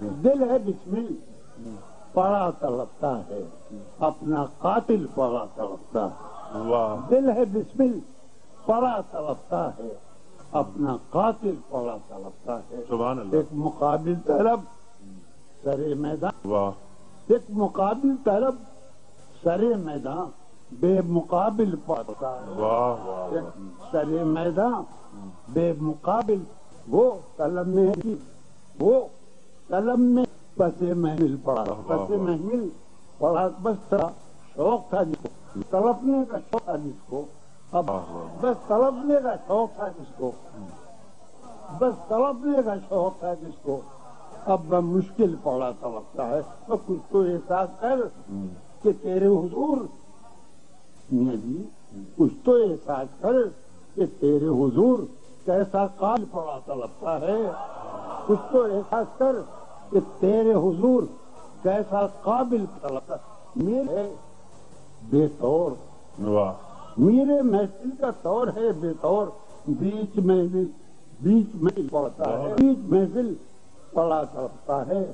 دل ہے بسمل پڑا تڑپتا ہے اپنا قاتل پڑا تڑپتا ہے۔ دل ہے بسمل پڑا تڑپتا ہے اپنا قاتل پڑا تڑپتا ہے۔ سبحان اللہ۔ ایک مقابل طرف سرے میدان۔ ایک مقابل طرف سرے میدان۔ بے مقابل پڑتا ہے۔ سرے میدان۔ بے مقابل۔ وہ قلم ہے وہ قلم میں پسے محمل پڑا پسے محمل پڑا بس تھا شوق تھا جس کو۔ تڑپنے کا شوق تھا جس کو۔ اب بس تڑپنے کا شوق تھا جس کو۔ بس تڑپنے کا شوق تھا جس کو۔ اب وہ مشکل پڑا تڑپتا ہے۔ تو کچھ تو احساس کر کہ تیرے حضور میاں جی کچھ تو احساس کر کہ تیرے حضور کیسا کال پڑا تڑپتا ہے۔ اس کو احساس کر کہ تیرے حضور کیسا قابل میرے بے طور میرے محفل کا طور ہے بے طور، بیچ میں بیچ میں پڑتا ہے، بیچ محفل پڑا کرتا ہے۔